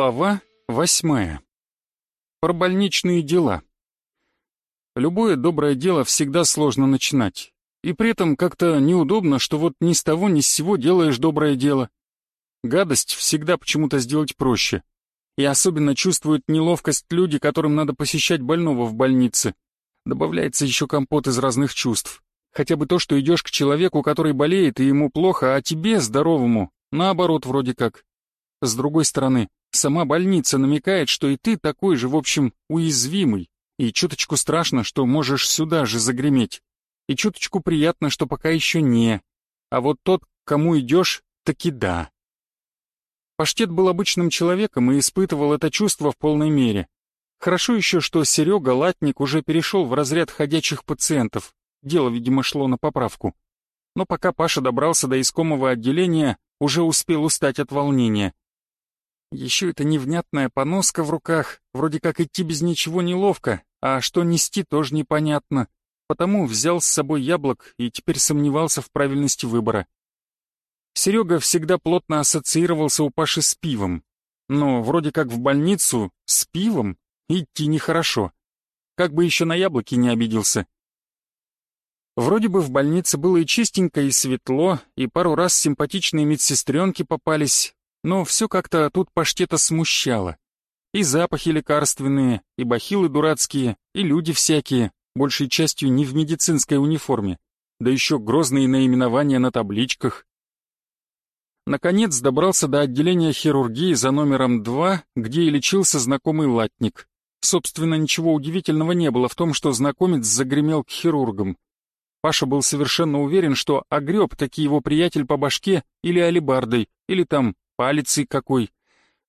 Глава восьмая. Про больничные дела. Любое доброе дело всегда сложно начинать. И при этом как-то неудобно, что вот ни с того ни с сего делаешь доброе дело. Гадость всегда почему-то сделать проще. И особенно чувствуют неловкость люди, которым надо посещать больного в больнице. Добавляется еще компот из разных чувств. Хотя бы то, что идешь к человеку, который болеет, и ему плохо, а тебе, здоровому, наоборот вроде как. С другой стороны, Сама больница намекает, что и ты такой же, в общем, уязвимый, и чуточку страшно, что можешь сюда же загреметь, и чуточку приятно, что пока еще не, а вот тот, к кому идешь, таки да. Паштет был обычным человеком и испытывал это чувство в полной мере. Хорошо еще, что Серега Латник уже перешел в разряд ходячих пациентов, дело, видимо, шло на поправку. Но пока Паша добрался до искомого отделения, уже успел устать от волнения. Еще эта невнятная поноска в руках, вроде как идти без ничего неловко, а что нести тоже непонятно. Потому взял с собой яблок и теперь сомневался в правильности выбора. Серега всегда плотно ассоциировался у Паши с пивом. Но вроде как в больницу с пивом идти нехорошо. Как бы еще на яблоки не обиделся. Вроде бы в больнице было и чистенько, и светло, и пару раз симпатичные медсестренки попались, но все как-то тут паштета смущало. И запахи лекарственные, и бахилы дурацкие, и люди всякие, большей частью не в медицинской униформе, да еще грозные наименования на табличках. Наконец добрался до отделения хирургии за номером 2, где и лечился знакомый латник. Собственно, ничего удивительного не было в том, что знакомец загремел к хирургам. Паша был совершенно уверен, что огреб таки его приятель по башке или алибардой, или там палицей какой.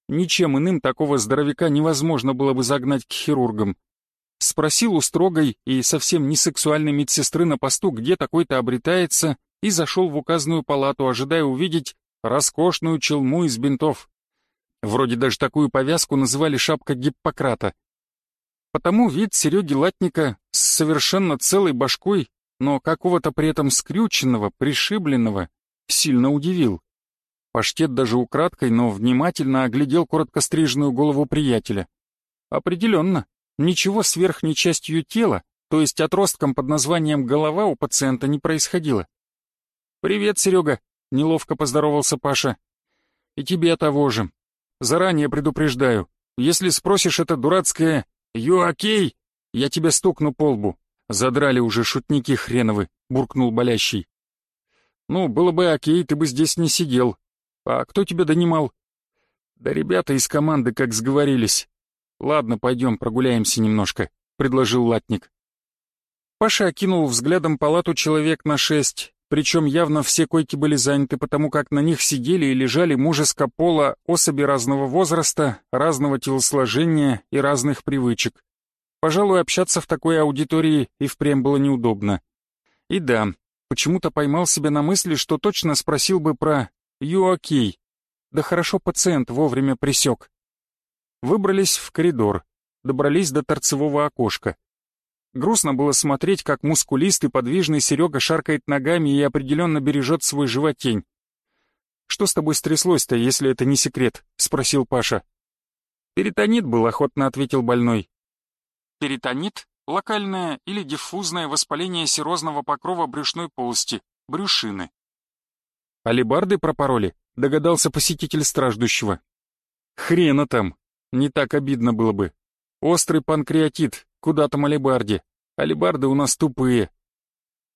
Ничем иным такого здоровяка невозможно было бы загнать к хирургам. Спросил у строгой и совсем не сексуальной медсестры на посту, где такой-то обретается, и зашел в указанную палату, ожидая увидеть роскошную челму из бинтов. Вроде даже такую повязку называли шапка Гиппократа. Потому вид Сереги Латника с совершенно целой башкой, но какого-то при этом скрюченного, пришибленного, сильно удивил. Паштет даже украдкой, но внимательно оглядел короткостриженную голову приятеля. Определенно, ничего с верхней частью тела, то есть отростком под названием голова у пациента не происходило. «Привет, Серега», — неловко поздоровался Паша. «И тебе того же. Заранее предупреждаю, если спросишь это дурацкое «You окей?», я тебя стукну по лбу. Задрали уже шутники хреновы», — буркнул болящий. «Ну, было бы окей, ты бы здесь не сидел», «А кто тебя донимал?» «Да ребята из команды как сговорились. Ладно, пойдем прогуляемся немножко», — предложил латник. Паша окинул взглядом палату человек на шесть, причем явно все койки были заняты, потому как на них сидели и лежали мужеско пола особи разного возраста, разного телосложения и разных привычек. Пожалуй, общаться в такой аудитории и впрямь было неудобно. И да, почему-то поймал себя на мысли, что точно спросил бы про «You окей?» Да хорошо пациент вовремя присек. Выбрались в коридор, добрались до торцевого окошка. Грустно было смотреть, как мускулистый подвижный Серега шаркает ногами и определенно бережет свой животень. «Что с тобой стряслось-то, если это не секрет?» — спросил Паша. «Перитонит был», — охотно ответил больной. Перитонит — локальное или диффузное воспаление серозного покрова брюшной полости, брюшины. «Алибарды пропороли?» — догадался посетитель страждущего. «Хрена там! Не так обидно было бы. Острый панкреатит, куда там алибарде? Алибарды у нас тупые».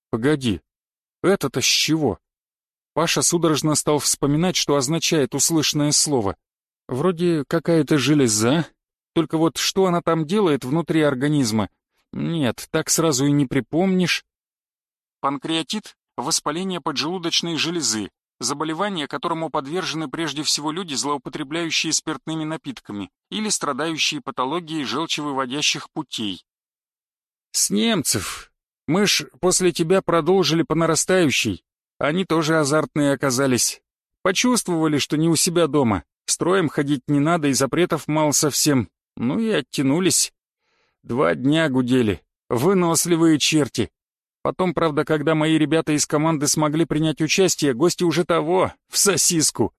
«Погоди, это-то с чего?» Паша судорожно стал вспоминать, что означает услышанное слово. Вроде какая-то железа, только вот что она там делает внутри организма? Нет, так сразу и не припомнишь. Панкреатит воспаление поджелудочной железы, заболевание, которому подвержены прежде всего люди, злоупотребляющие спиртными напитками или страдающие патологией желчевыводящих путей. «С немцев! Мы ж после тебя продолжили по нарастающей. Они тоже азартные оказались. Почувствовали, что не у себя дома. Строем ходить не надо и запретов мало совсем. Ну и оттянулись. Два дня гудели. Выносливые черти. Потом, правда, когда мои ребята из команды смогли принять участие, гости уже того, в сосиску.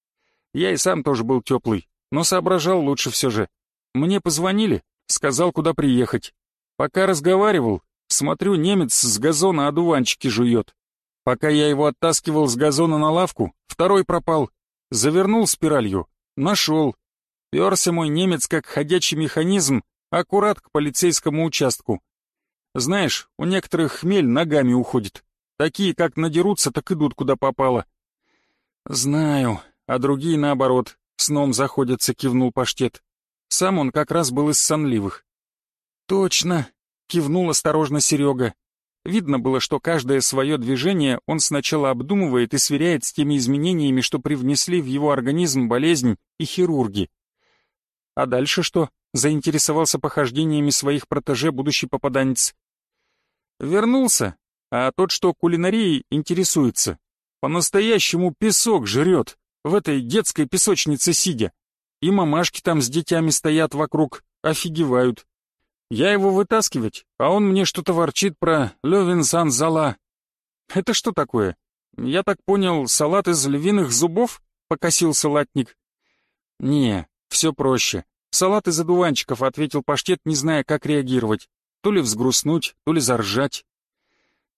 Я и сам тоже был теплый, но соображал лучше все же. Мне позвонили, сказал, куда приехать. Пока разговаривал, смотрю, немец с газона одуванчики жует. Пока я его оттаскивал с газона на лавку, второй пропал. Завернул спиралью, нашел. Перся мой немец как ходячий механизм, аккурат к полицейскому участку. Знаешь, у некоторых хмель ногами уходит. Такие, как надерутся, так идут куда попало. Знаю, а другие наоборот, сном заходятся, кивнул паштет. Сам он как раз был из сонливых. Точно, кивнул осторожно Серега. Видно было, что каждое свое движение он сначала обдумывает и сверяет с теми изменениями, что привнесли в его организм болезнь и хирурги. А дальше что? Заинтересовался похождениями своих протеже будущий попаданец. Вернулся, а тот, что кулинарией интересуется, по-настоящему песок жрет, в этой детской песочнице сидя. И мамашки там с детьми стоят вокруг, офигевают. Я его вытаскивать, а он мне что-то ворчит про Левинсан зала. Это что такое? Я так понял, салат из львиных зубов? Покосил салатник. Не, все проще. Салат из одуванчиков, ответил паштет, не зная, как реагировать. То ли взгрустнуть, то ли заржать.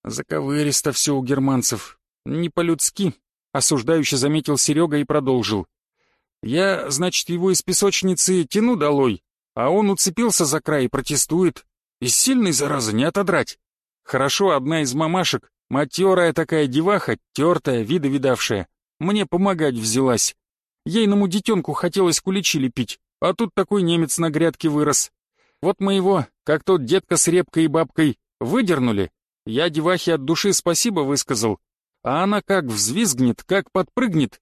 Заковыристо все у германцев. Не по-людски, осуждающе заметил Серега и продолжил. Я, значит, его из песочницы тяну долой, а он уцепился за край и протестует. И сильной, зараза, не отодрать. Хорошо, одна из мамашек, матерая такая деваха, тертая, вида видавшая, мне помогать взялась. Ейному детенку хотелось куличи лепить, а тут такой немец на грядке вырос. Вот мы его, как тот детка с репкой и бабкой, выдернули. Я девахе от души спасибо высказал, а она как взвизгнет, как подпрыгнет.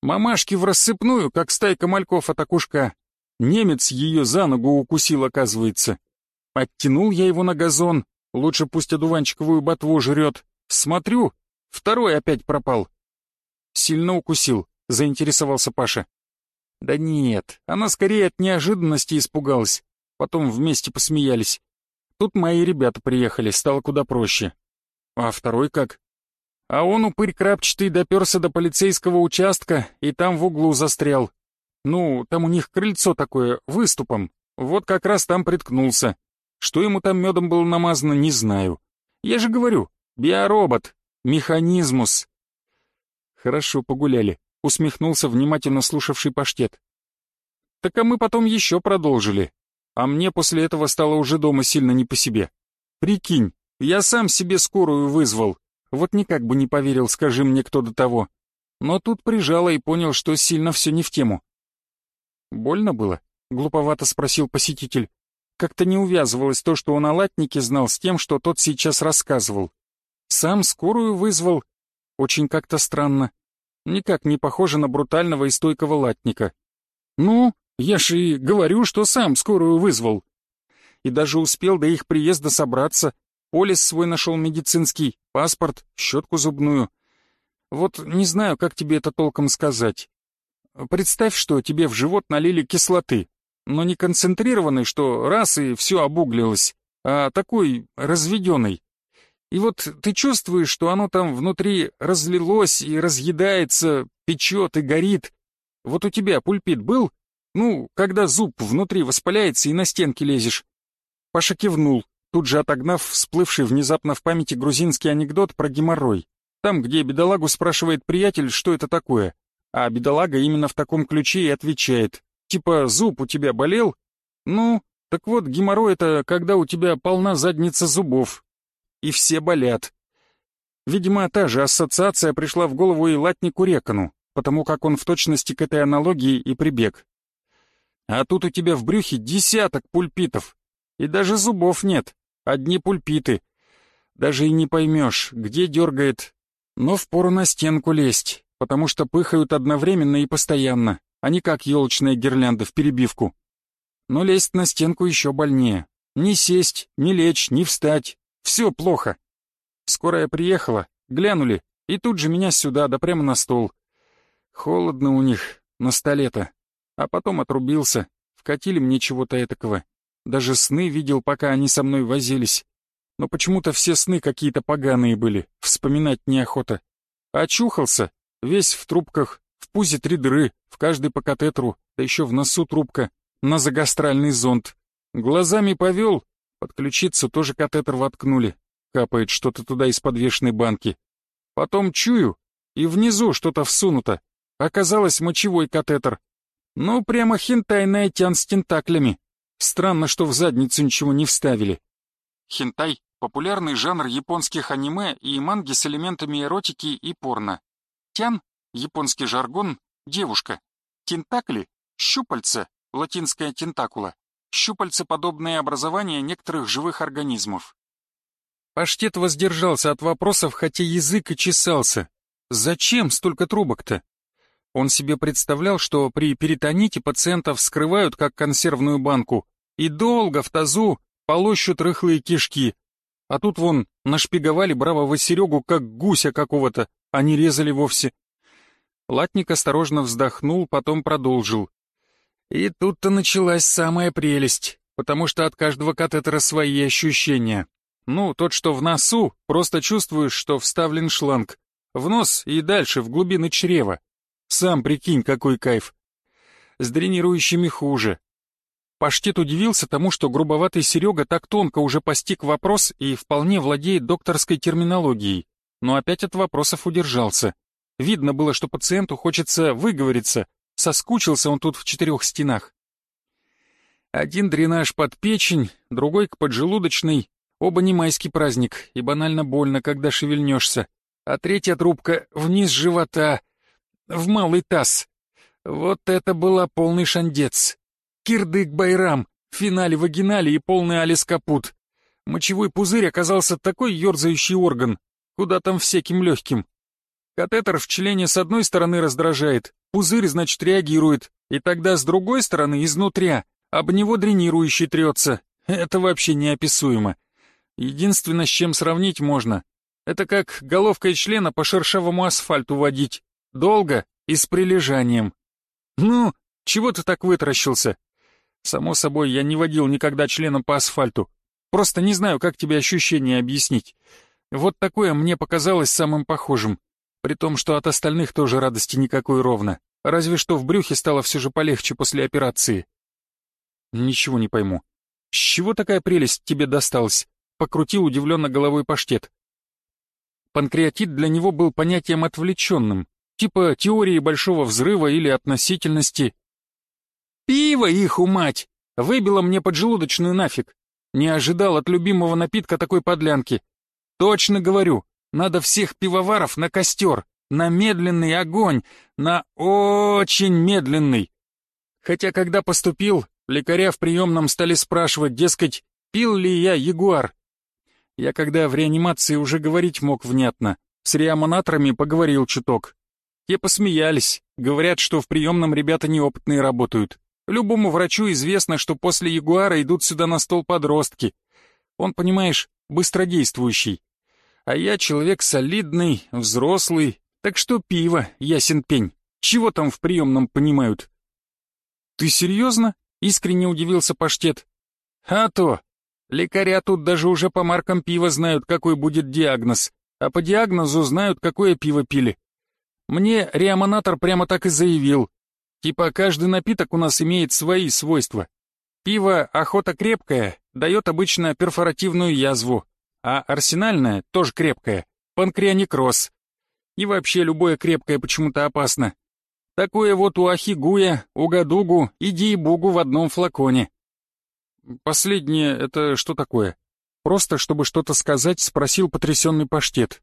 Мамашки в рассыпную, как стайка мальков от окушка. Немец ее за ногу укусил, оказывается. Оттянул я его на газон, лучше пусть одуванчиковую ботву жрет. Смотрю, второй опять пропал. Сильно укусил, заинтересовался Паша. Да нет, она скорее от неожиданности испугалась. Потом вместе посмеялись. Тут мои ребята приехали, стало куда проще. А второй как? А он, упырь крапчатый, доперся до полицейского участка и там в углу застрял. Ну, там у них крыльцо такое, выступом. Вот как раз там приткнулся. Что ему там медом было намазано, не знаю. Я же говорю, биоробот, механизмус. Хорошо погуляли, усмехнулся внимательно слушавший паштет. Так а мы потом еще продолжили. А мне после этого стало уже дома сильно не по себе. Прикинь, я сам себе скорую вызвал. Вот никак бы не поверил, скажи мне кто до того. Но тут прижало и понял, что сильно все не в тему. «Больно было?» — глуповато спросил посетитель. Как-то не увязывалось то, что он о латнике знал, с тем, что тот сейчас рассказывал. Сам скорую вызвал. Очень как-то странно. Никак не похоже на брутального и стойкого латника. «Ну, я же и говорю, что сам скорую вызвал. И даже успел до их приезда собраться. Полис свой нашел медицинский, паспорт, щетку зубную. Вот не знаю, как тебе это толком сказать. Представь, что тебе в живот налили кислоты, но не концентрированной, что раз и все обуглилось, а такой разведенный. И вот ты чувствуешь, что оно там внутри разлилось и разъедается, печет и горит. Вот у тебя пульпит был, ну, когда зуб внутри воспаляется и на стенки лезешь. Паша кивнул, тут же отогнав всплывший внезапно в памяти грузинский анекдот про геморрой. Там, где бедолагу спрашивает приятель, что это такое. А бедолага именно в таком ключе и отвечает. Типа, зуб у тебя болел? Ну, так вот, геморрой это когда у тебя полна задница зубов. И все болят. Видимо, та же ассоциация пришла в голову и латнику Рекону, потому как он в точности к этой аналогии и прибег. А тут у тебя в брюхе десяток пульпитов. И даже зубов нет, одни пульпиты. Даже и не поймешь, где дергает. Но впору на стенку лезть, потому что пыхают одновременно и постоянно, а не как елочная гирлянда в перебивку. Но лезть на стенку еще больнее. Ни сесть, ни лечь, ни встать. Все плохо. Скорая приехала, глянули, и тут же меня сюда, да прямо на стол. Холодно у них, на столе-то. А потом отрубился, вкатили мне чего-то этакого. Даже сны видел, пока они со мной возились. Но почему-то все сны какие-то поганые были, вспоминать неохота. Очухался, весь в трубках, в пузе три дыры, в каждой по катетеру, да еще в носу трубка, на загастральный зонд. Глазами повел, под ключицу тоже катетер воткнули. Капает что-то туда из подвешенной банки. Потом чую, и внизу что-то всунуто. Оказалось мочевой катетер. Ну, прямо хентайная тян с тентаклями. Странно, что в задницу ничего не вставили. Хентай — популярный жанр японских аниме и манги с элементами эротики и порно. Тян — японский жаргон, девушка. Тентакли — щупальца, латинская тентакула, щупальцеподобное образование некоторых живых организмов. Паштет воздержался от вопросов, хотя язык и чесался. Зачем столько трубок-то? Он себе представлял, что при перитоните пациентов вскрывают как консервную банку и долго в тазу полощут рыхлые кишки. А тут вон нашпиговали бравого Серегу как гуся какого-то, а не резали вовсе. Латник осторожно вздохнул, потом продолжил. И тут-то началась самая прелесть, потому что от каждого катетера свои ощущения. Ну, тот, что в носу, просто чувствуешь, что вставлен шланг. В нос и дальше, в глубины чрева. Сам прикинь, какой кайф. С дренирующими хуже. Паштет удивился тому, что грубоватый Серега так тонко уже постиг вопрос и вполне владеет докторской терминологией, но опять от вопросов удержался. Видно было, что пациенту хочется выговориться, соскучился он тут в четырех стенах. Один дренаж под печень, другой к поджелудочной, оба не майский праздник, и банально больно, когда шевельнешься, а третья трубка вниз живота, в малый таз. Вот это была полный шандец. Кирдык-байрам, в финале вагинали и полный алис капут. Мочевой пузырь оказался такой ерзающий орган, куда там всяким легким. Катетер в члене с одной стороны раздражает, пузырь, значит, реагирует, и тогда с другой стороны, изнутря, об него дренирующий трется. Это вообще неописуемо. Единственное, с чем сравнить можно, это как головкой члена по шершавому асфальту водить. Долго и с прилежанием. Ну, чего ты так вытаращился? Само собой, я не водил никогда членом по асфальту. Просто не знаю, как тебе ощущения объяснить. Вот такое мне показалось самым похожим. При том, что от остальных тоже радости никакой ровно. Разве что в брюхе стало все же полегче после операции. Ничего не пойму. С чего такая прелесть тебе досталась? Покрутил удивленно головой паштет. Панкреатит для него был понятием отвлеченным, типа теории большого взрыва или относительности, Пиво их, умать! Выбило мне поджелудочную нафиг. Не ожидал от любимого напитка такой подлянки. Точно говорю, надо всех пивоваров на костер, на медленный огонь, на очень медленный. Хотя когда поступил, лекаря в приемном стали спрашивать, дескать, пил ли я ягуар. Я когда в реанимации уже говорить мог внятно, с реамонаторами поговорил чуток. Те посмеялись, говорят, что в приемном ребята неопытные работают. Любому врачу известно, что после ягуара идут сюда на стол подростки. Он, понимаешь, быстродействующий. А я человек солидный, взрослый, так что пиво, ясен пень. Чего там в приемном понимают? Ты серьезно? Искренне удивился паштет. А то. Лекаря тут даже уже по маркам пива знают, какой будет диагноз. А по диагнозу знают, какое пиво пили. Мне реамонатор прямо так и заявил. Типа каждый напиток у нас имеет свои свойства. Пиво охота крепкая, дает обычно перфоративную язву, а арсенальное, тоже крепкое, панкреонекроз. И вообще любое крепкое почему-то опасно. Такое вот у Ахигуя, Угадугу и Диебугу в одном флаконе. Последнее — это что такое? Просто, чтобы что-то сказать, спросил потрясенный паштет.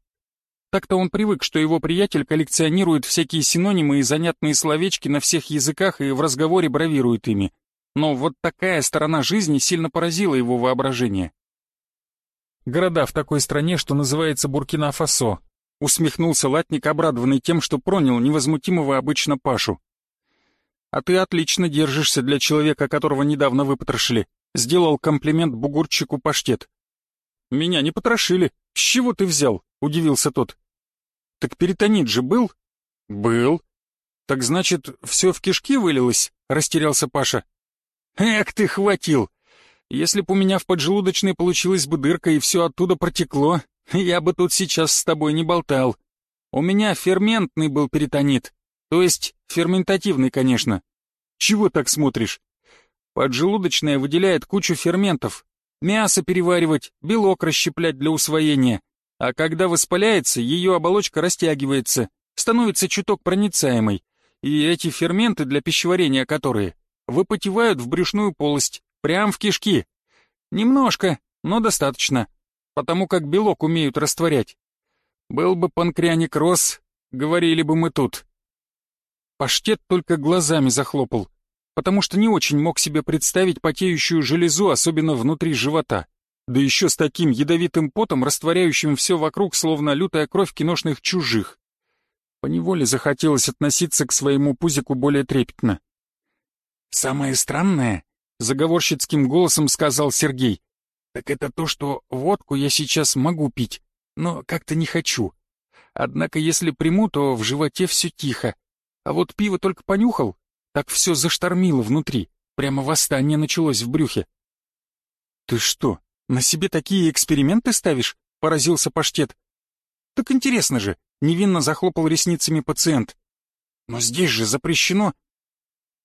Так-то он привык, что его приятель коллекционирует всякие синонимы и занятные словечки на всех языках и в разговоре бравирует ими. Но вот такая сторона жизни сильно поразила его воображение. «Города в такой стране, что называется Буркина-Фасо», усмехнулся латник, обрадованный тем, что пронял невозмутимого обычно Пашу. «А ты отлично держишься для человека, которого недавно выпотрошили», сделал комплимент бугурчику паштет. «Меня не потрошили. С чего ты взял?» — удивился тот. «Так перитонит же был?» «Был». «Так значит, все в кишки вылилось?» — растерялся Паша. «Эх ты, хватил! Если б у меня в поджелудочной получилась бы дырка и все оттуда протекло, я бы тут сейчас с тобой не болтал. У меня ферментный был перитонит. То есть ферментативный, конечно. Чего так смотришь? Поджелудочная выделяет кучу ферментов. Мясо переваривать, белок расщеплять для усвоения. А когда воспаляется, ее оболочка растягивается, становится чуток проницаемой. И эти ферменты, для пищеварения которые, выпотевают в брюшную полость, прям в кишки. Немножко, но достаточно, потому как белок умеют растворять. Был бы панкреаникроз, говорили бы мы тут. Паштет только глазами захлопал потому что не очень мог себе представить потеющую железу, особенно внутри живота. Да еще с таким ядовитым потом, растворяющим все вокруг, словно лютая кровь киношных чужих. Поневоле захотелось относиться к своему пузику более трепетно. «Самое странное», — заговорщицким голосом сказал Сергей, «так это то, что водку я сейчас могу пить, но как-то не хочу. Однако если приму, то в животе все тихо. А вот пиво только понюхал, так все заштормило внутри, прямо восстание началось в брюхе. «Ты что, на себе такие эксперименты ставишь?» — поразился паштет. «Так интересно же», — невинно захлопал ресницами пациент. «Но здесь же запрещено».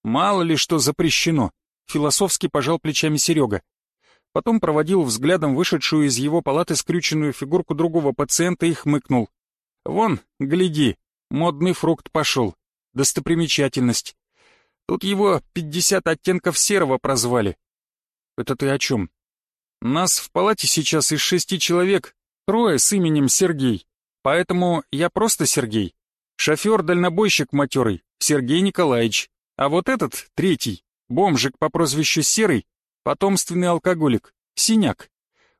«Мало ли что запрещено», — философски пожал плечами Серега. Потом проводил взглядом вышедшую из его палаты скрюченную фигурку другого пациента и хмыкнул. «Вон, гляди, модный фрукт пошел. Достопримечательность. Тут его пятьдесят оттенков серого прозвали. Это ты о чем? Нас в палате сейчас из шести человек, трое с именем Сергей. Поэтому я просто Сергей. Шофер-дальнобойщик матерый, Сергей Николаевич. А вот этот, третий, бомжик по прозвищу Серый, потомственный алкоголик, синяк.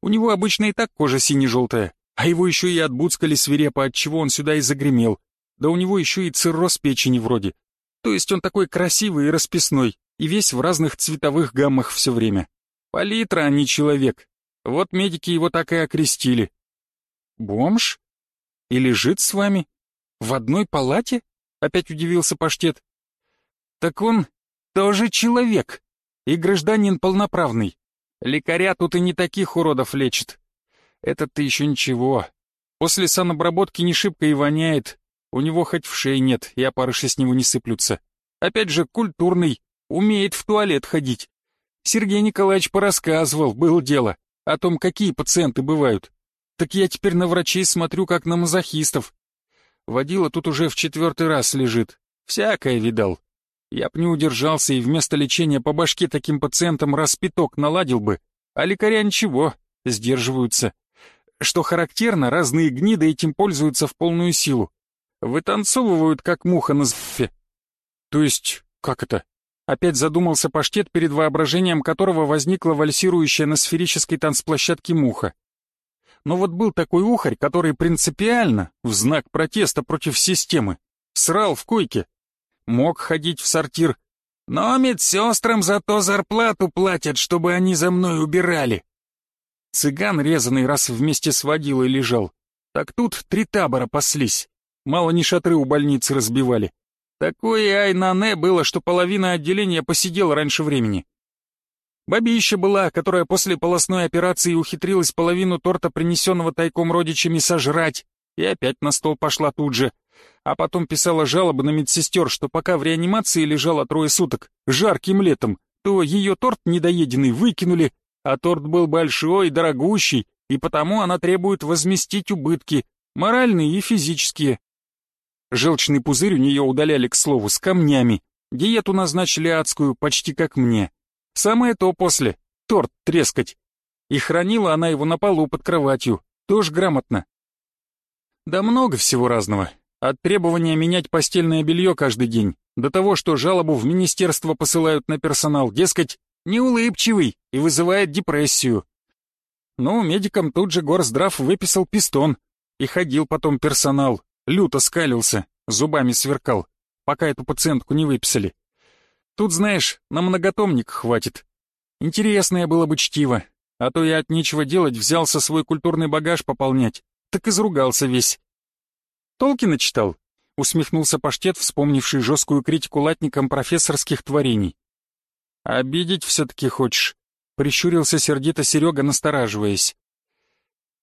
У него обычно и так кожа сине-желтая, а его еще и отбуцкали свирепо, от чего он сюда и загремел. Да у него еще и цирроз печени вроде. То есть он такой красивый и расписной, и весь в разных цветовых гаммах все время. Палитра, а не человек. Вот медики его так и окрестили. Бомж? И лежит с вами? В одной палате? Опять удивился паштет. Так он тоже человек. И гражданин полноправный. Лекаря тут и не таких уродов лечит. Этот-то еще ничего. После санобработки не шибко и воняет, у него хоть в шее нет, и опарыши с него не сыплются. Опять же, культурный, умеет в туалет ходить. Сергей Николаевич порассказывал, было дело, о том, какие пациенты бывают. Так я теперь на врачей смотрю, как на мазохистов. Водила тут уже в четвертый раз лежит. Всякое видал. Я б не удержался и вместо лечения по башке таким пациентам раз пяток наладил бы. А лекаря ничего, сдерживаются. Что характерно, разные гниды этим пользуются в полную силу. Вытанцовывают, как муха на зфе. То есть, как это? Опять задумался паштет, перед воображением которого возникла вальсирующая на сферической танцплощадке муха. Но вот был такой ухарь, который принципиально, в знак протеста против системы, срал в койке. Мог ходить в сортир, но медсестрам зато зарплату платят, чтобы они за мной убирали. Цыган резанный раз вместе с водилой лежал. Так тут три табора паслись. Мало не шатры у больницы разбивали. Такое айнане было, что половина отделения посидела раньше времени. Бабища была, которая после полостной операции ухитрилась половину торта, принесенного тайком родичами, сожрать, и опять на стол пошла тут же. А потом писала жалобы на медсестер, что пока в реанимации лежала трое суток, жарким летом, то ее торт недоеденный выкинули, а торт был большой и дорогущий, и потому она требует возместить убытки, моральные и физические. Желчный пузырь у нее удаляли, к слову, с камнями. Диету назначили адскую, почти как мне. Самое то после. Торт трескать. И хранила она его на полу под кроватью. Тоже грамотно. Да много всего разного. От требования менять постельное белье каждый день, до того, что жалобу в министерство посылают на персонал, дескать, неулыбчивый и вызывает депрессию. Ну, медикам тут же горздрав выписал пистон, и ходил потом персонал, люто скалился, зубами сверкал, пока эту пациентку не выписали. Тут, знаешь, на многотомник хватит. Интересное было бы чтиво, а то я от нечего делать взялся свой культурный багаж пополнять, так изругался весь. Толкина читал? Усмехнулся паштет, вспомнивший жесткую критику латникам профессорских творений. «Обидеть все-таки хочешь?» — прищурился сердито Серега, настораживаясь.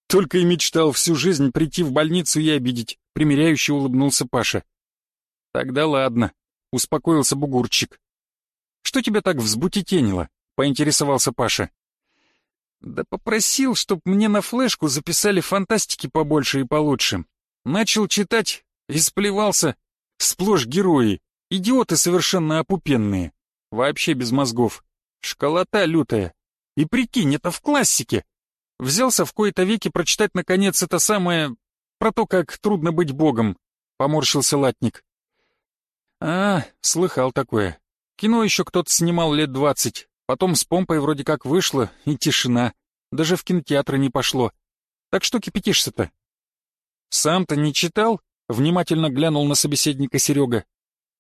Только и мечтал всю жизнь прийти в больницу и обидеть, примиряюще улыбнулся Паша. Тогда ладно, успокоился бугурчик. Что тебя так взбутетенило? Поинтересовался Паша. Да попросил, чтоб мне на флешку записали фантастики побольше и получше. Начал читать и сплевался. Сплошь герои, идиоты совершенно опупенные. Вообще без мозгов. Школота лютая. И прикинь, это в классике. Взялся в кои-то веки прочитать, наконец, это самое... Про то, как трудно быть богом. Поморщился латник. А, слыхал такое. Кино еще кто-то снимал лет двадцать. Потом с помпой вроде как вышло, и тишина. Даже в кинотеатры не пошло. Так что кипятишься-то? Сам-то не читал? Внимательно глянул на собеседника Серега.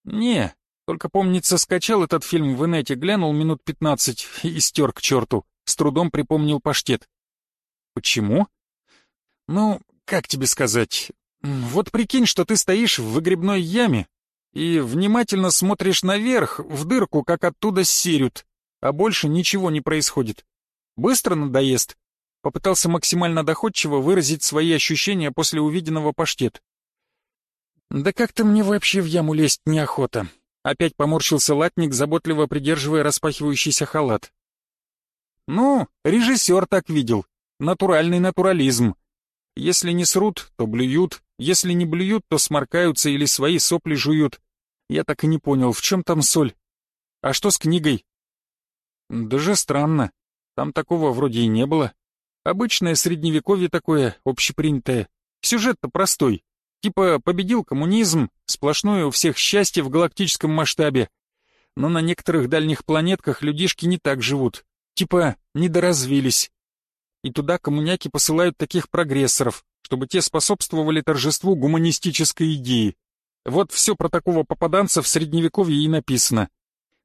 Не, только, помнится, скачал этот фильм в инете, глянул минут пятнадцать и стер к черту. С трудом припомнил паштет. Почему? Ну, как тебе сказать? Вот прикинь, что ты стоишь в выгребной яме и внимательно смотришь наверх, в дырку, как оттуда серют, а больше ничего не происходит. Быстро надоест? Попытался максимально доходчиво выразить свои ощущения после увиденного паштет. Да как-то мне вообще в яму лезть неохота. Опять поморщился латник, заботливо придерживая распахивающийся халат. «Ну, режиссер так видел. Натуральный натурализм. Если не срут, то блюют, если не блюют, то сморкаются или свои сопли жуют. Я так и не понял, в чем там соль? А что с книгой?» «Даже странно. Там такого вроде и не было. Обычное средневековье такое, общепринятое. Сюжет-то простой. Типа победил коммунизм, сплошное у всех счастье в галактическом масштабе. Но на некоторых дальних планетках людишки не так живут. Типа недоразвились. И туда коммуняки посылают таких прогрессоров, чтобы те способствовали торжеству гуманистической идеи. Вот все про такого попаданца в Средневековье и написано.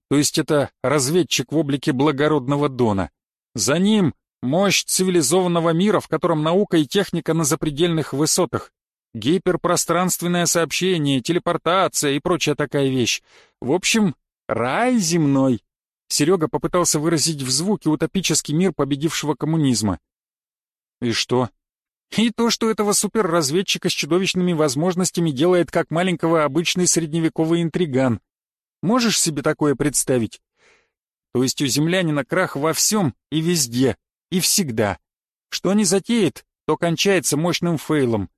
То есть это разведчик в облике благородного Дона. За ним мощь цивилизованного мира, в котором наука и техника на запредельных высотах. Гиперпространственное сообщение, телепортация и прочая такая вещь. В общем, рай земной. Серега попытался выразить в звуке утопический мир победившего коммунизма. И что? И то, что этого суперразведчика с чудовищными возможностями делает как маленького обычный средневековый интриган. Можешь себе такое представить? То есть у землянина крах во всем и везде, и всегда. Что не затеет, то кончается мощным фейлом.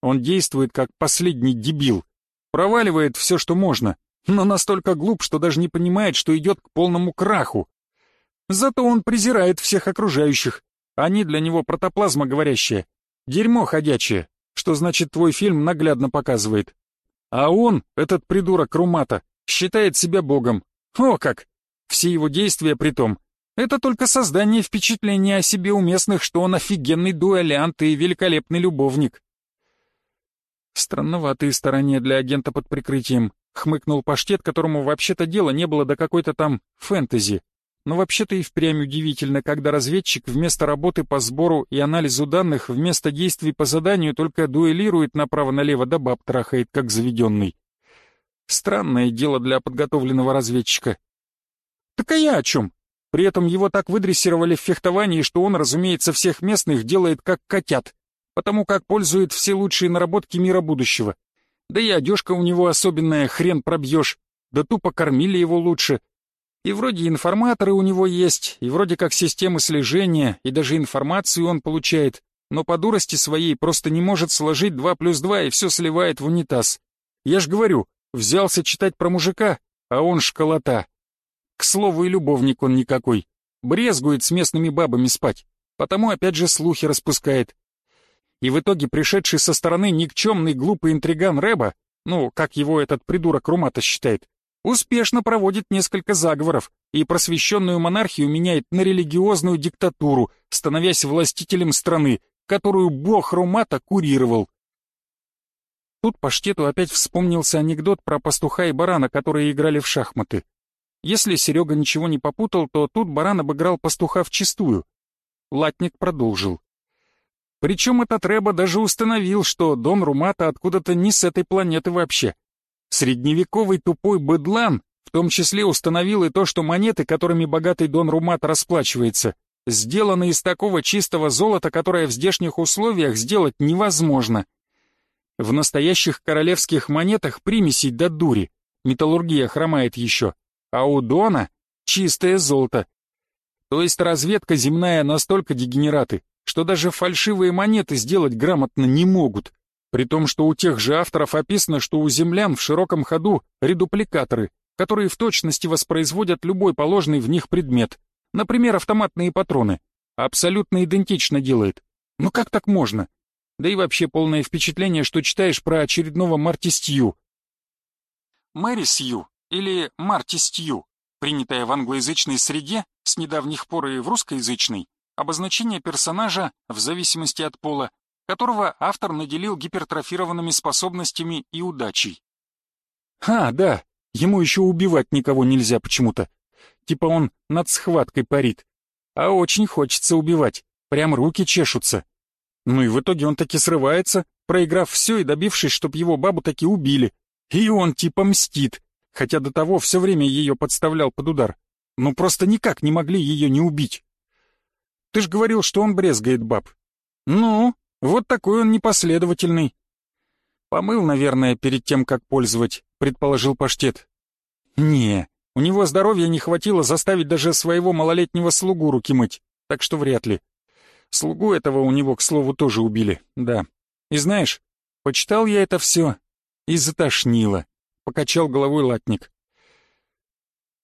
Он действует как последний дебил. Проваливает все, что можно, но настолько глуп, что даже не понимает, что идет к полному краху. Зато он презирает всех окружающих. Они для него протоплазма говорящая. Дерьмо ходячее, что значит твой фильм наглядно показывает. А он, этот придурок Румата, считает себя богом. О как! Все его действия при том. Это только создание впечатления о себе у местных, что он офигенный дуэлянт и великолепный любовник. «Странноватые старания для агента под прикрытием», — хмыкнул паштет, которому вообще-то дела не было до какой-то там фэнтези. Но вообще-то и впрямь удивительно, когда разведчик вместо работы по сбору и анализу данных, вместо действий по заданию только дуэлирует направо-налево да баб трахает, как заведенный. Странное дело для подготовленного разведчика. Так а я о чем? При этом его так выдрессировали в фехтовании, что он, разумеется, всех местных делает как котят потому как пользует все лучшие наработки мира будущего. Да и одежка у него особенная, хрен пробьешь, да тупо кормили его лучше. И вроде информаторы у него есть, и вроде как системы слежения, и даже информацию он получает, но по дурости своей просто не может сложить 2 плюс 2 и все сливает в унитаз. Я ж говорю, взялся читать про мужика, а он школота. К слову, и любовник он никакой. Брезгует с местными бабами спать, потому опять же слухи распускает и в итоге пришедший со стороны никчемный глупый интриган Рэба, ну, как его этот придурок Румата считает, успешно проводит несколько заговоров и просвещенную монархию меняет на религиозную диктатуру, становясь властителем страны, которую бог Румата курировал. Тут Паштету опять вспомнился анекдот про пастуха и барана, которые играли в шахматы. Если Серега ничего не попутал, то тут баран обыграл пастуха вчистую. Латник продолжил. Причем этот Рэба даже установил, что Дон Румата откуда-то не с этой планеты вообще. Средневековый тупой быдлан в том числе установил и то, что монеты, которыми богатый Дон Румат расплачивается, сделаны из такого чистого золота, которое в здешних условиях сделать невозможно. В настоящих королевских монетах примесей до дури, металлургия хромает еще, а у Дона чистое золото. То есть разведка земная настолько дегенераты, что даже фальшивые монеты сделать грамотно не могут, при том, что у тех же авторов описано, что у землян в широком ходу редупликаторы, которые в точности воспроизводят любой положенный в них предмет, например, автоматные патроны, абсолютно идентично делает. Ну как так можно? Да и вообще полное впечатление, что читаешь про очередного Марти Стью. Мэри Сью или Марти Стью, принятая в англоязычной среде, с недавних пор и в русскоязычной, обозначение персонажа, в зависимости от пола, которого автор наделил гипертрофированными способностями и удачей. «А, да, ему еще убивать никого нельзя почему-то. Типа он над схваткой парит. А очень хочется убивать, прям руки чешутся. Ну и в итоге он таки срывается, проиграв все и добившись, чтоб его бабу таки убили. И он типа мстит, хотя до того все время ее подставлял под удар. Ну просто никак не могли ее не убить. Ты ж говорил, что он брезгает баб. Ну, вот такой он непоследовательный. Помыл, наверное, перед тем, как пользовать, предположил паштет. Не, у него здоровья не хватило заставить даже своего малолетнего слугу руки мыть, так что вряд ли. Слугу этого у него, к слову, тоже убили, да. И знаешь, почитал я это все и затошнило, покачал головой латник.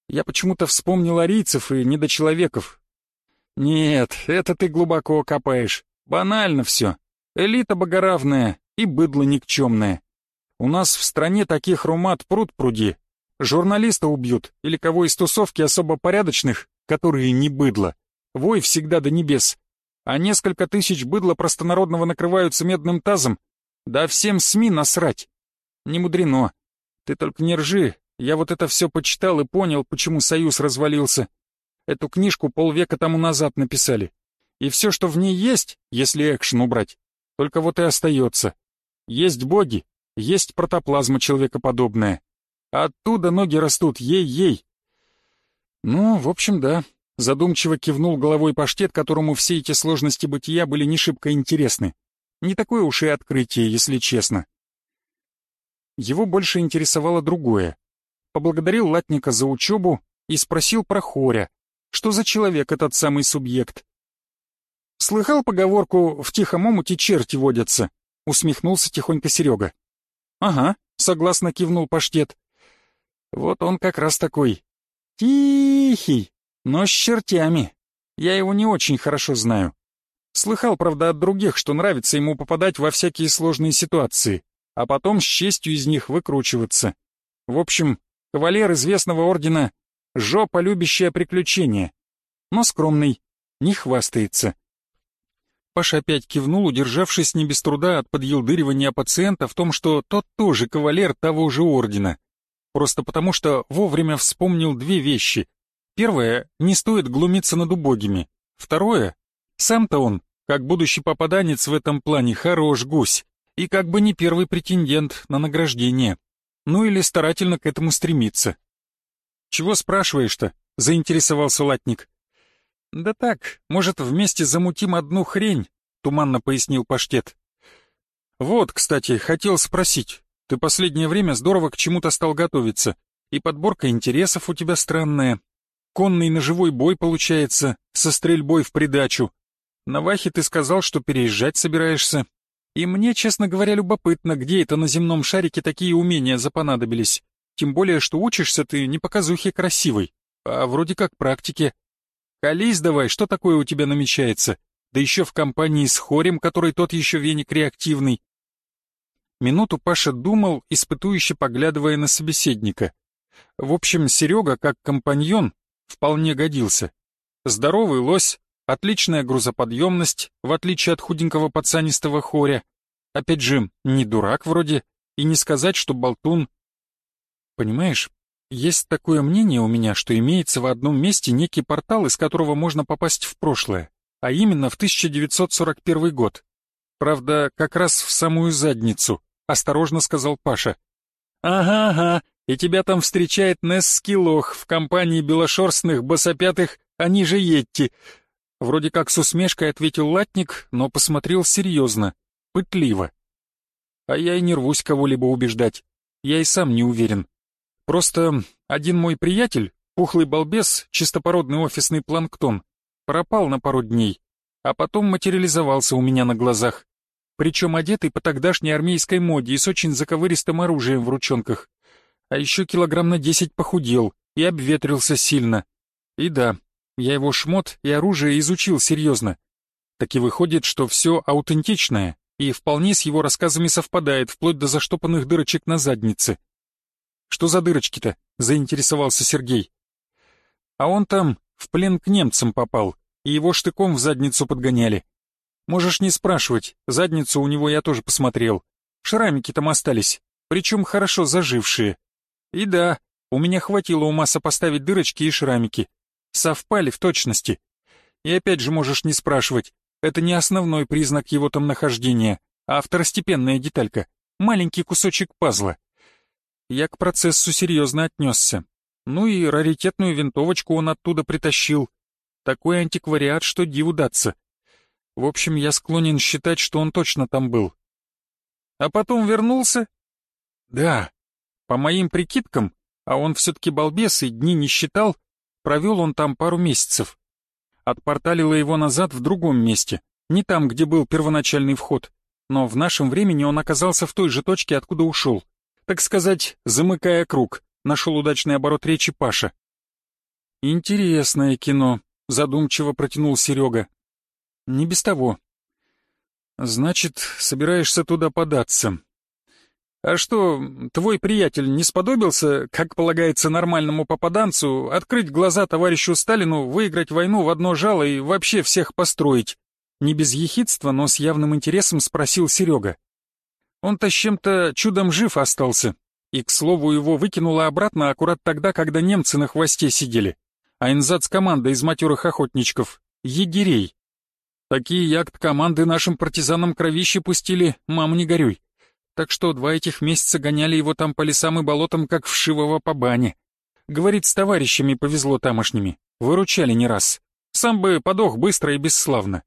Я почему-то вспомнил арийцев и недочеловеков. Нет, это ты глубоко копаешь. Банально все. Элита богоравная и быдло никчемное. У нас в стране таких румат пруд пруди. Журналиста убьют или кого из тусовки особо порядочных, которые не быдло. Вой всегда до небес а несколько тысяч быдла простонародного накрываются медным тазом, да всем СМИ насрать. Не мудрено. Ты только не ржи, я вот это все почитал и понял, почему Союз развалился. Эту книжку полвека тому назад написали. И все, что в ней есть, если экшен убрать, только вот и остается. Есть боги, есть протоплазма человекоподобная. Оттуда ноги растут, ей-ей. Ну, в общем, да, Задумчиво кивнул головой паштет, которому все эти сложности бытия были не шибко интересны. Не такое уж и открытие, если честно. Его больше интересовало другое. Поблагодарил Латника за учебу и спросил про Хоря. Что за человек этот самый субъект? «Слыхал поговорку «в тихом омуте черти водятся»?» — усмехнулся тихонько Серега. «Ага», — согласно кивнул паштет. «Вот он как раз такой. Тихий, но с чертями. Я его не очень хорошо знаю. Слыхал, правда, от других, что нравится ему попадать во всякие сложные ситуации, а потом с честью из них выкручиваться. В общем, кавалер известного ордена — жопа, любящая приключения. Но скромный, не хвастается. Паша опять кивнул, удержавшись не без труда от подъелдыривания пациента в том, что тот тоже кавалер того же ордена. Просто потому, что вовремя вспомнил две вещи — Первое, не стоит глумиться над убогими. Второе, сам-то он, как будущий попаданец в этом плане, хорош гусь, и как бы не первый претендент на награждение. Ну или старательно к этому стремиться. «Чего спрашиваешь-то?» — заинтересовался латник. «Да так, может, вместе замутим одну хрень?» — туманно пояснил паштет. «Вот, кстати, хотел спросить. Ты последнее время здорово к чему-то стал готовиться, и подборка интересов у тебя странная. Конный ножевой бой получается, со стрельбой в придачу. На Вахе ты сказал, что переезжать собираешься. И мне, честно говоря, любопытно, где это на земном шарике такие умения запонадобились. Тем более, что учишься ты не показухе красивой, а вроде как практике. Колись давай, что такое у тебя намечается? Да еще в компании с Хорем, который тот еще веник реактивный. Минуту Паша думал, испытующе поглядывая на собеседника. В общем, Серега, как компаньон, вполне годился. Здоровый лось, отличная грузоподъемность, в отличие от худенького пацанистого хоря. Опять же, не дурак вроде, и не сказать, что болтун. Понимаешь, есть такое мнение у меня, что имеется в одном месте некий портал, из которого можно попасть в прошлое, а именно в 1941 год. Правда, как раз в самую задницу, осторожно сказал Паша. «Ага-ага, и тебя там встречает Несский лох в компании белошерстных босопятых, они же Йетти. Вроде как с усмешкой ответил латник, но посмотрел серьезно, пытливо. А я и не рвусь кого-либо убеждать. Я и сам не уверен. Просто один мой приятель, пухлый балбес, чистопородный офисный планктон, пропал на пару дней, а потом материализовался у меня на глазах. Причем одетый по тогдашней армейской моде и с очень заковыристым оружием в ручонках. А еще килограмм на десять похудел и обветрился сильно. И да, я его шмот и оружие изучил серьезно. Так и выходит, что все аутентичное и вполне с его рассказами совпадает, вплоть до заштопанных дырочек на заднице. «Что за дырочки-то?» — заинтересовался Сергей. «А он там в плен к немцам попал, и его штыком в задницу подгоняли. Можешь не спрашивать, задницу у него я тоже посмотрел. Шрамики там остались, причем хорошо зажившие. И да, у меня хватило ума сопоставить дырочки и шрамики. Совпали в точности. И опять же можешь не спрашивать, это не основной признак его там нахождения, а второстепенная деталька, маленький кусочек пазла. Я к процессу серьезно отнесся. Ну и раритетную винтовочку он оттуда притащил. Такой антиквариат, что диву даться. В общем, я склонен считать, что он точно там был. А потом вернулся? Да. По моим прикидкам, а он все-таки балбес и дни не считал, провел он там пару месяцев. Отпорталило его назад в другом месте, не там, где был первоначальный вход, но в нашем времени он оказался в той же точке, откуда ушел. Так сказать, замыкая круг, нашел удачный оборот речи Паша. «Интересное кино», — задумчиво протянул Серега. «Не без того». «Значит, собираешься туда податься. А что, твой приятель не сподобился, как полагается нормальному попаданцу, открыть глаза товарищу Сталину, выиграть войну в одно жало и вообще всех построить? Не без ехидства, но с явным интересом спросил Серега. Он-то с чем-то чудом жив остался. И, к слову, его выкинуло обратно аккурат тогда, когда немцы на хвосте сидели. А инзац-команда из матерых охотничков — егерей. Такие ягд-команды нашим партизанам кровище пустили, мам, не горюй так что два этих месяца гоняли его там по лесам и болотам, как вшивого по бане. Говорит, с товарищами повезло тамошними, выручали не раз. Сам бы подох быстро и бесславно.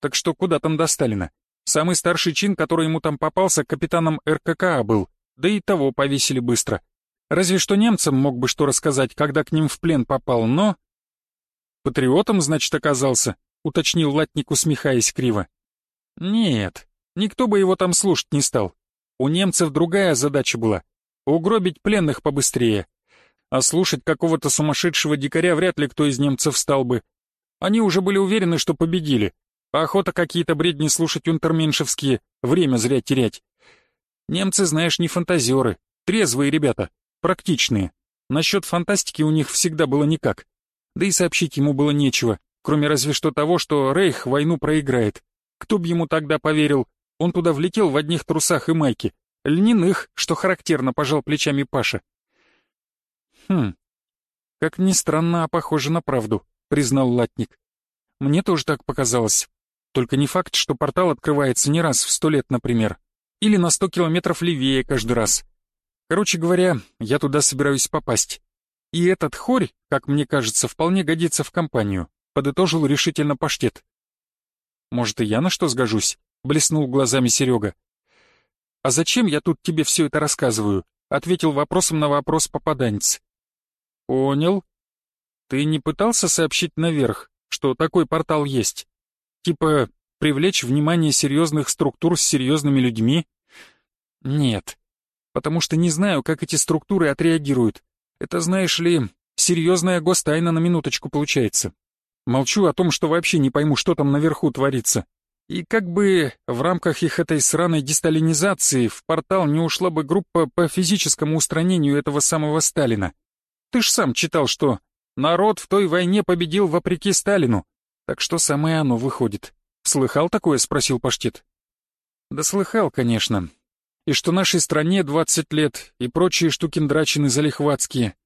Так что куда там до Сталина? Самый старший чин, который ему там попался, капитаном РККА был, да и того повесили быстро. Разве что немцам мог бы что рассказать, когда к ним в плен попал, но... «Патриотом, значит, оказался?» — уточнил Латник, усмехаясь криво. «Нет, никто бы его там слушать не стал. У немцев другая задача была — угробить пленных побыстрее. А слушать какого-то сумасшедшего дикаря вряд ли кто из немцев стал бы. Они уже были уверены, что победили. Охота какие-то бредни слушать унтерменшевские, время зря терять. Немцы, знаешь, не фантазеры, трезвые ребята, практичные. Насчет фантастики у них всегда было никак. Да и сообщить ему было нечего, кроме разве что того, что Рейх войну проиграет. Кто б ему тогда поверил, он туда влетел в одних трусах и майке. Льняных, что характерно, пожал плечами Паша. Хм, как ни странно, а похоже на правду, признал Латник. Мне тоже так показалось. Только не факт, что портал открывается не раз в сто лет, например. Или на сто километров левее каждый раз. Короче говоря, я туда собираюсь попасть. И этот хорь, как мне кажется, вполне годится в компанию, подытожил решительно паштет. Может, и я на что сгожусь? — блеснул глазами Серега. «А зачем я тут тебе все это рассказываю?» — ответил вопросом на вопрос попаданец. «Понял. Ты не пытался сообщить наверх, что такой портал есть? Типа привлечь внимание серьезных структур с серьезными людьми?» «Нет, потому что не знаю, как эти структуры отреагируют. Это, знаешь ли, серьезная гостайна на минуточку получается. Молчу о том, что вообще не пойму, что там наверху творится. И как бы в рамках их этой сраной десталинизации в портал не ушла бы группа по физическому устранению этого самого Сталина. Ты ж сам читал, что народ в той войне победил вопреки Сталину. Так что самое оно выходит. Слыхал такое? Спросил Паштет. Да слыхал, конечно. И что нашей стране 20 лет, и прочие штукендрачины залихватские.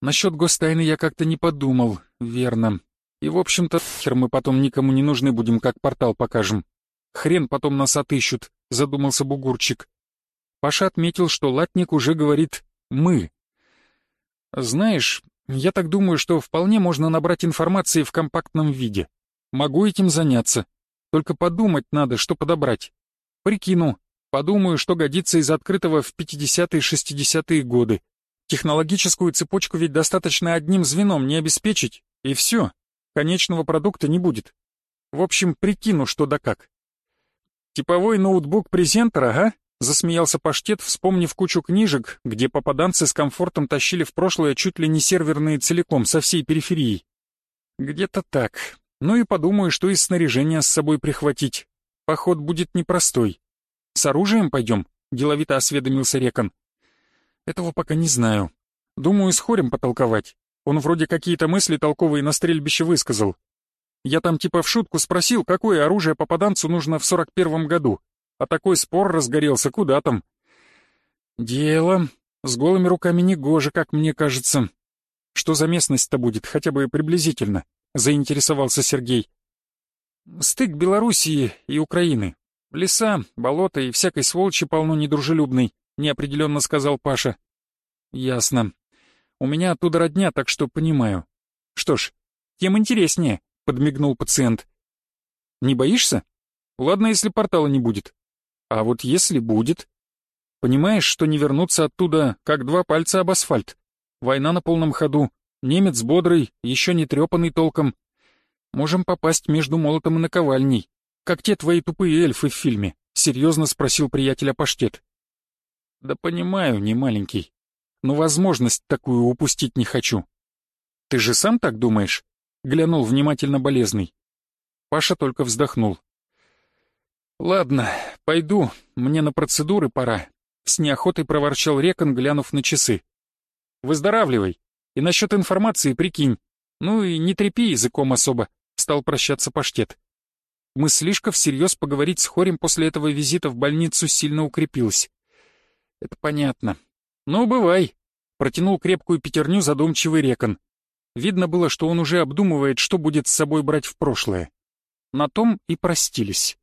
Насчет гостайны я как-то не подумал, верно. И, в общем-то, хер мы потом никому не нужны будем, как портал покажем. Хрен потом нас отыщут, задумался Бугурчик. Паша отметил, что латник уже говорит «мы». Знаешь, я так думаю, что вполне можно набрать информации в компактном виде. Могу этим заняться. Только подумать надо, что подобрать. Прикину. Подумаю, что годится из открытого в 50-60-е годы. Технологическую цепочку ведь достаточно одним звеном не обеспечить, и все, конечного продукта не будет. В общем, прикину, что да как. Типовой ноутбук презентера, ага? Засмеялся паштет, вспомнив кучу книжек, где попаданцы с комфортом тащили в прошлое чуть ли не серверные целиком, со всей периферии. Где-то так. Ну и подумаю, что из снаряжения с собой прихватить. Поход будет непростой. С оружием пойдем? Деловито осведомился Рекон. Этого пока не знаю. Думаю, с Хорем потолковать. Он вроде какие-то мысли толковые на стрельбище высказал. Я там типа в шутку спросил, какое оружие попаданцу нужно в сорок первом году. А такой спор разгорелся, куда там? Дело. С голыми руками не гоже, как мне кажется. Что за местность-то будет, хотя бы приблизительно? Заинтересовался Сергей. Стык Белоруссии и Украины. Леса, болота и всякой сволочи полно недружелюбной, неопределенно сказал Паша. Ясно. У меня оттуда родня, так что понимаю. Что ж, тем интереснее, подмигнул пациент. Не боишься? Ладно, если портала не будет. А вот если будет... Понимаешь, что не вернуться оттуда, как два пальца об асфальт. Война на полном ходу, немец бодрый, еще не трепанный толком. Можем попасть между молотом и наковальней, как те твои тупые эльфы в фильме, серьезно спросил приятеля паштет. Да понимаю, не маленький, но возможность такую упустить не хочу. Ты же сам так думаешь? Глянул внимательно болезный. Паша только вздохнул. «Ладно, пойду, мне на процедуры пора», — с неохотой проворчал Рекон, глянув на часы. «Выздоравливай, и насчет информации прикинь. Ну и не трепи языком особо», — стал прощаться паштет. Мыслишка всерьез поговорить с Хорем после этого визита в больницу сильно укрепилась. «Это понятно. Ну, бывай», — протянул крепкую пятерню задумчивый Рекон. Видно было, что он уже обдумывает, что будет с собой брать в прошлое. На том и простились.